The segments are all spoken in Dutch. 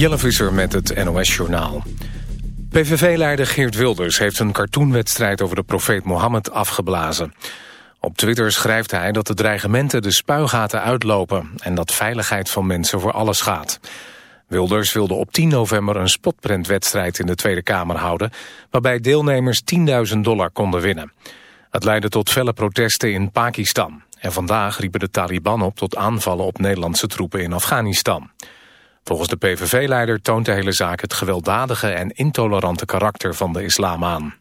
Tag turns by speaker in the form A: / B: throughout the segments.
A: Jelle met het NOS-journaal. PVV-leider Geert Wilders heeft een cartoonwedstrijd over de profeet Mohammed afgeblazen. Op Twitter schrijft hij dat de dreigementen de spuigaten uitlopen... en dat veiligheid van mensen voor alles gaat. Wilders wilde op 10 november een spotprintwedstrijd in de Tweede Kamer houden... waarbij deelnemers 10.000 dollar konden winnen. Het leidde tot felle protesten in Pakistan. En vandaag riepen de Taliban op tot aanvallen op Nederlandse troepen in Afghanistan. Volgens de PVV-leider toont de hele zaak het gewelddadige en intolerante karakter van de islam aan.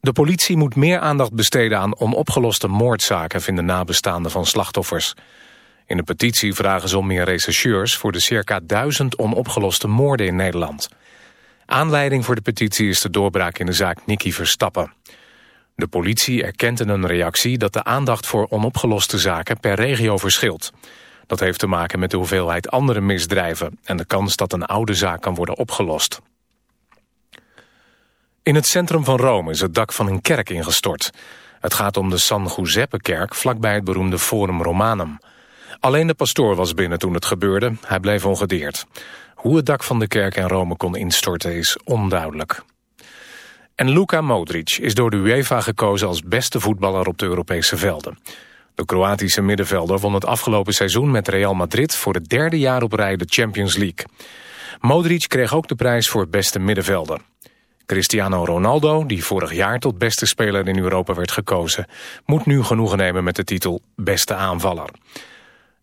A: De politie moet meer aandacht besteden aan onopgeloste moordzaken, vinden nabestaanden van slachtoffers. In de petitie vragen ze om meer rechercheurs voor de circa duizend onopgeloste moorden in Nederland. Aanleiding voor de petitie is de doorbraak in de zaak Nicky Verstappen. De politie erkent in een reactie dat de aandacht voor onopgeloste zaken per regio verschilt. Dat heeft te maken met de hoeveelheid andere misdrijven... en de kans dat een oude zaak kan worden opgelost. In het centrum van Rome is het dak van een kerk ingestort. Het gaat om de San Giuseppe-kerk vlakbij het beroemde Forum Romanum. Alleen de pastoor was binnen toen het gebeurde. Hij bleef ongedeerd. Hoe het dak van de kerk in Rome kon instorten is onduidelijk. En Luka Modric is door de UEFA gekozen als beste voetballer op de Europese velden. De Kroatische middenvelder won het afgelopen seizoen met Real Madrid... voor het derde jaar op rij de Champions League. Modric kreeg ook de prijs voor beste middenvelder. Cristiano Ronaldo, die vorig jaar tot beste speler in Europa werd gekozen... moet nu genoegen nemen met de titel beste aanvaller.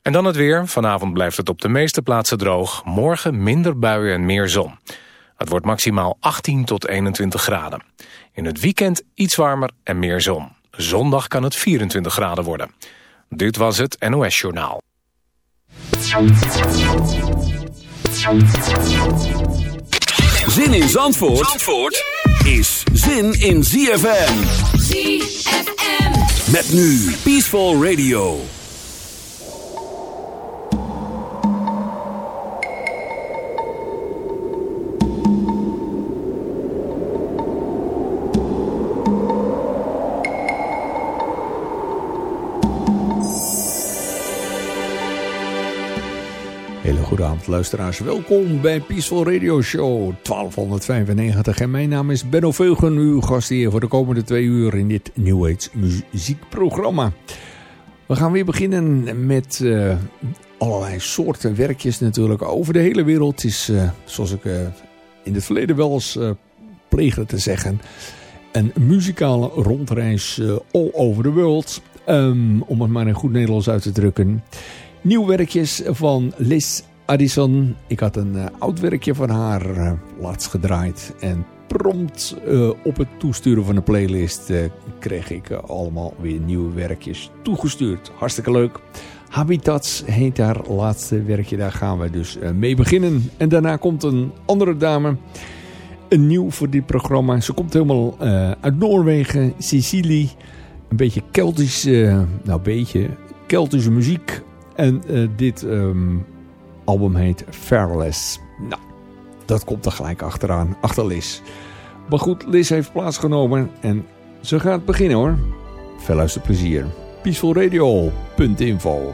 A: En dan het weer. Vanavond blijft het op de meeste plaatsen droog. Morgen minder buien en meer zon. Het wordt maximaal 18 tot 21 graden. In het weekend iets warmer en meer zon. Zondag kan het 24 graden worden. Dit was het NOS Journaal.
B: Zin in Zandvoort, Zandvoort is zin in ZFM.
C: ZFM.
B: Met nu Peaceful Radio.
D: Goedenavond luisteraars, welkom bij Peaceful Radio Show 1295 en mijn naam is Benno Veugen, uw gast hier voor de komende twee uur in dit New Age muziekprogramma. We gaan weer beginnen met uh, allerlei soorten werkjes natuurlijk over de hele wereld. Het is, uh, zoals ik uh, in het verleden wel eens pleegde te zeggen, een muzikale rondreis all over the world. Um, om het maar in goed Nederlands uit te drukken. Nieuw werkjes van Liz Addison. Ik had een uh, oud werkje van haar uh, laatst gedraaid. En prompt uh, op het toesturen van de playlist kreeg ik allemaal weer nieuwe werkjes toegestuurd. Hartstikke leuk. Habitats heet haar laatste werkje. Daar gaan we dus mee beginnen. En daarna komt een andere dame. Een nieuw voor dit programma. Ze komt helemaal uit Noorwegen. Sicilië. Een beetje Keltisch. nou, beetje Keltische muziek. En dit... Um, album heet Fairless. Nou, dat komt er gelijk achteraan, achter Liz. Maar goed, Liz heeft plaatsgenomen en ze gaat beginnen hoor. Veel plezier. Peacefulradio.info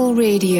E: Peaceful Radio.